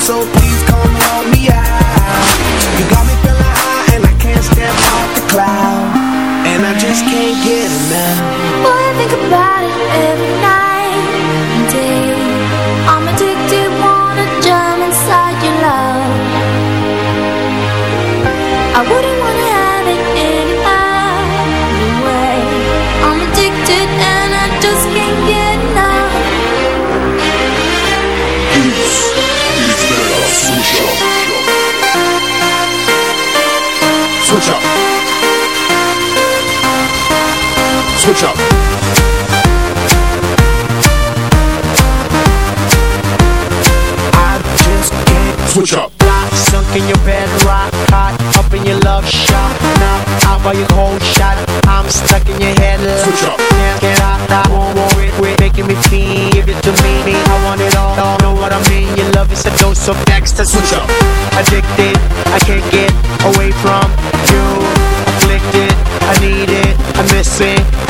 So please come help me out. You got me feeling high and I can't step off the cloud, and I just can't get Switch up. I just can't Switch up. Lock, sunk in your bed, rock hot, up in your love shot. Now out by your cold shot, I'm stuck in your head. Switch up. Can't get out, I won't worry, quit making me feel. Give it to me, I want it all. all know what I mean? Your love is a dose of next Switch up. Addicted, I can't get away from you. Afflicted, I need it, I miss it.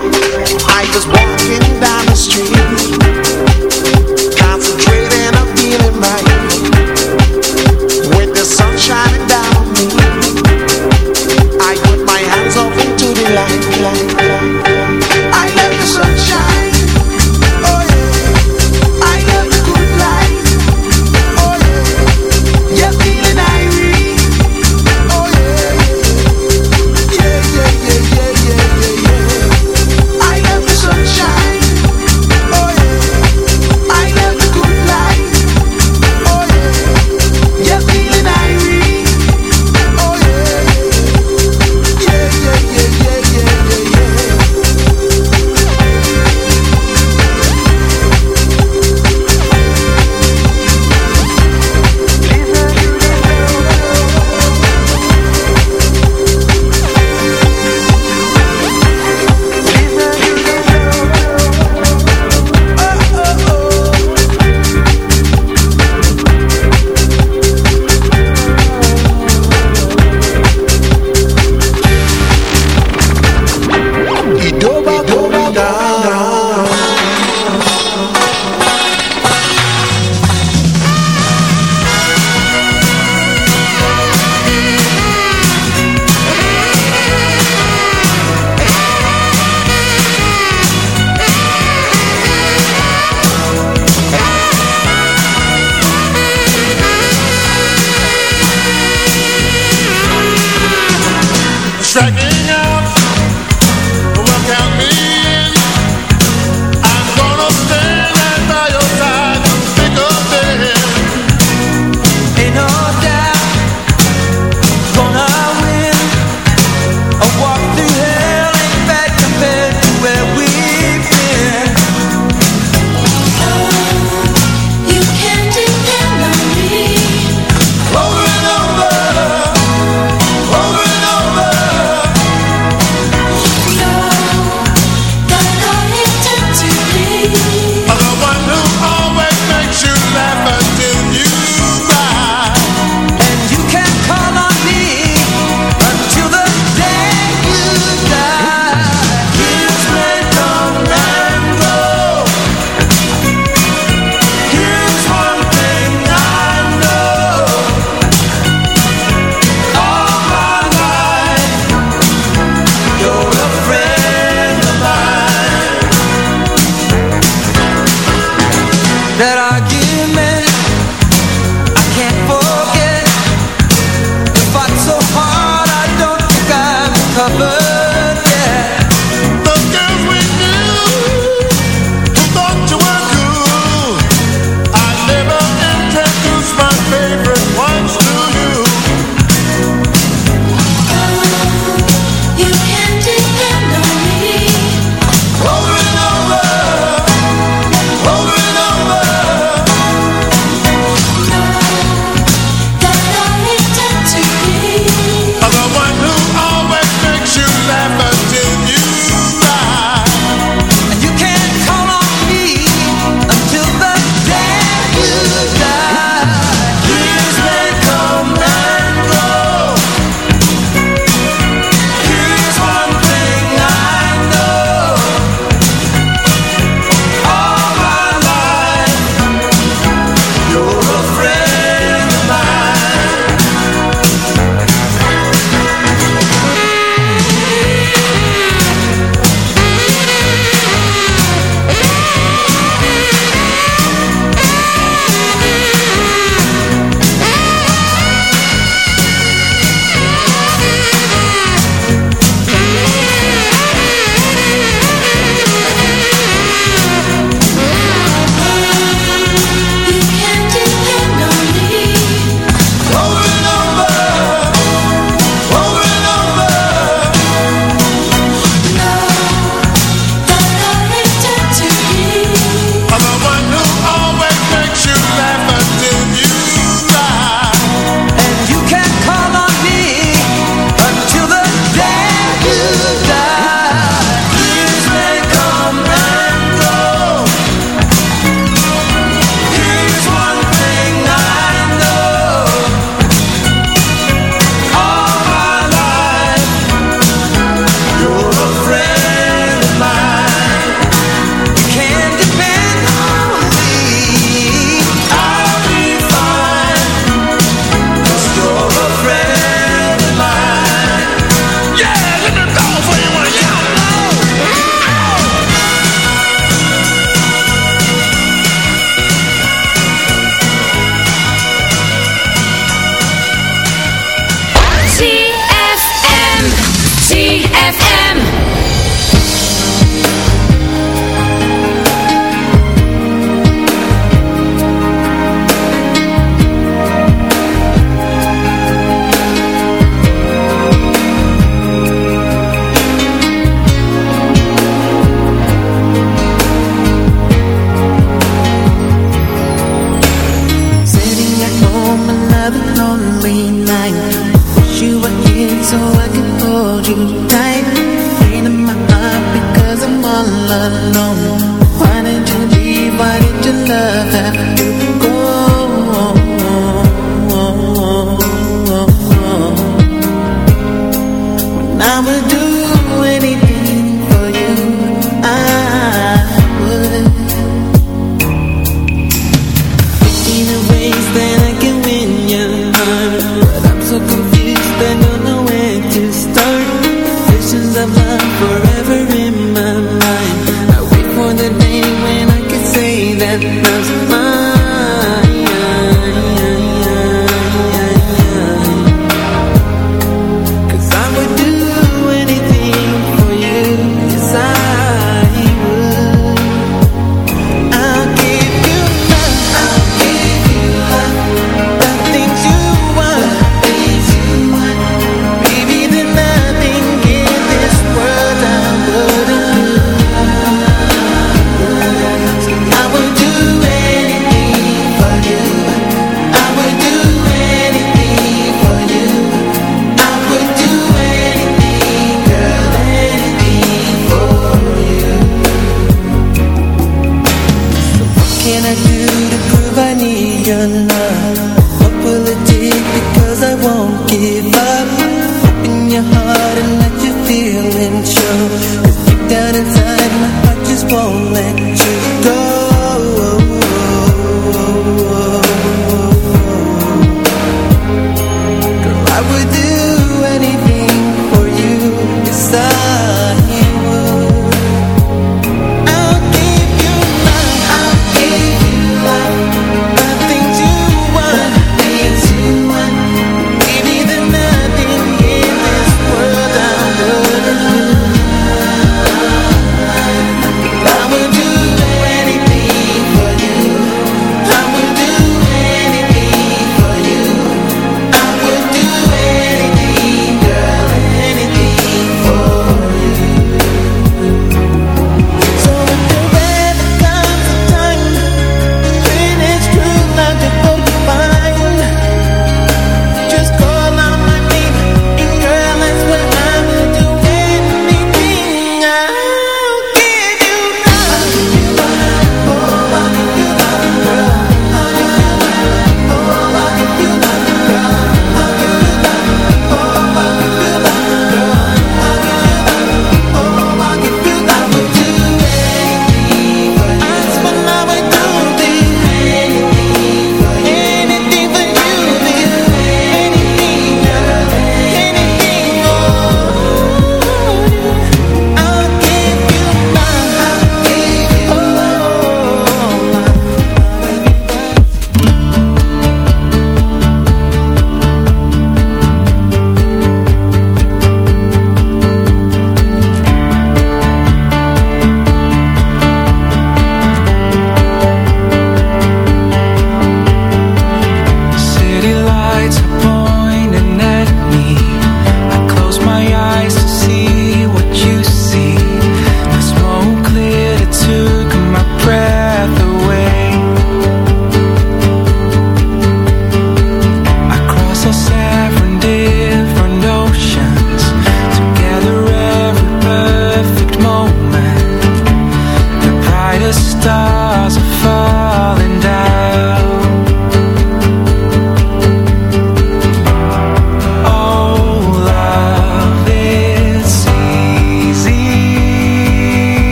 I just want swollen lights upon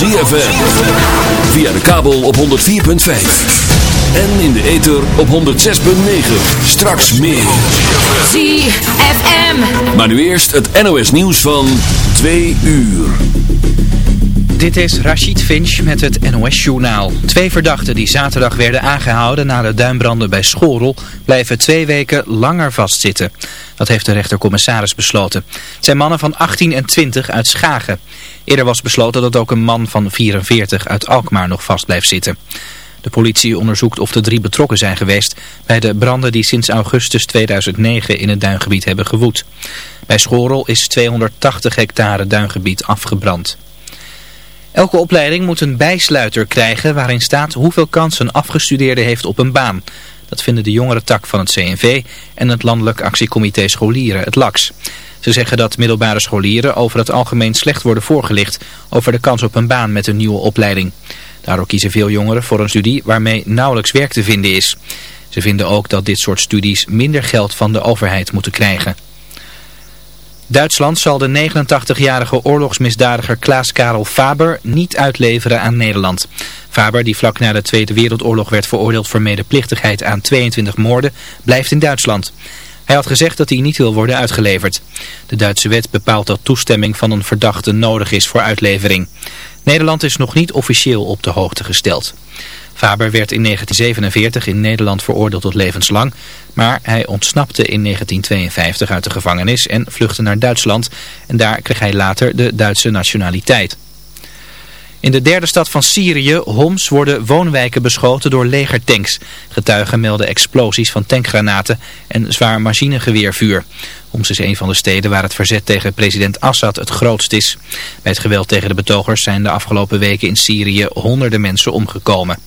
ZFM. Via de kabel op 104.5. En in de ether op 106.9. Straks meer. ZFM. Maar nu eerst het NOS nieuws van 2 uur. Dit is Rachid Finch met het NOS-journaal. Twee verdachten die zaterdag werden aangehouden na de duinbranden bij Schorel blijven twee weken langer vastzitten. Dat heeft de rechtercommissaris besloten. Het zijn mannen van 18 en 20 uit Schagen. Eerder was besloten dat ook een man van 44 uit Alkmaar nog vast blijft zitten. De politie onderzoekt of de drie betrokken zijn geweest bij de branden die sinds augustus 2009 in het duingebied hebben gewoed. Bij Schorel is 280 hectare duingebied afgebrand. Elke opleiding moet een bijsluiter krijgen waarin staat hoeveel kans een afgestudeerde heeft op een baan. Dat vinden de jongere tak van het CNV en het Landelijk Actiecomité Scholieren, het LAX. Ze zeggen dat middelbare scholieren over het algemeen slecht worden voorgelicht over de kans op een baan met een nieuwe opleiding. Daardoor kiezen veel jongeren voor een studie waarmee nauwelijks werk te vinden is. Ze vinden ook dat dit soort studies minder geld van de overheid moeten krijgen. Duitsland zal de 89-jarige oorlogsmisdadiger Klaas-Karel Faber niet uitleveren aan Nederland. Faber, die vlak na de Tweede Wereldoorlog werd veroordeeld voor medeplichtigheid aan 22 moorden, blijft in Duitsland. Hij had gezegd dat hij niet wil worden uitgeleverd. De Duitse wet bepaalt dat toestemming van een verdachte nodig is voor uitlevering. Nederland is nog niet officieel op de hoogte gesteld. Faber werd in 1947 in Nederland veroordeeld tot levenslang, maar hij ontsnapte in 1952 uit de gevangenis en vluchtte naar Duitsland en daar kreeg hij later de Duitse nationaliteit. In de derde stad van Syrië, Homs, worden woonwijken beschoten door legertanks. Getuigen melden explosies van tankgranaten en zwaar machinegeweervuur. Homs is een van de steden waar het verzet tegen president Assad het grootst is. Bij het geweld tegen de betogers zijn de afgelopen weken in Syrië honderden mensen omgekomen.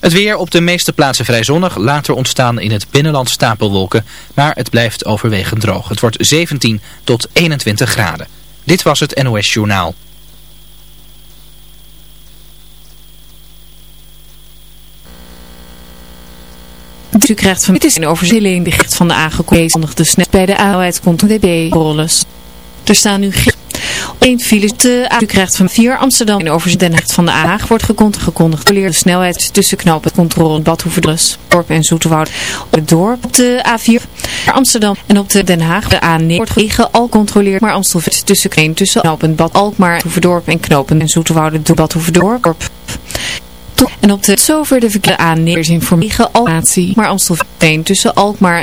Het weer op de meeste plaatsen vrij zonnig, later ontstaan in het binnenland stapelwolken, maar het blijft overwegend droog. Het wordt 17 tot 21 graden. Dit was het NOS Journaal. U krijgt van dit is een overzilling van de aangekondigde de snel bij de komt. Er staan nu geen één file te A. U krijgt van 4 Amsterdam in over Den Haag van de Haag wordt gekondigd. Leer de snelheid tussen knopen controle Badhoevedrus, Dorp en Zoeterwoud. Op het dorp op de A4 Amsterdam en op de Den Haag de A9 wordt gelegen al controleerd maar Amstelveen tussen tussen knopen Bad Alkmaar, Hoeverdorp en knopen en Zoeterwoude door Badhoevedorp. En op de zover de verkeerde A9 informatie maar Amstelveen tussen Alkmaar en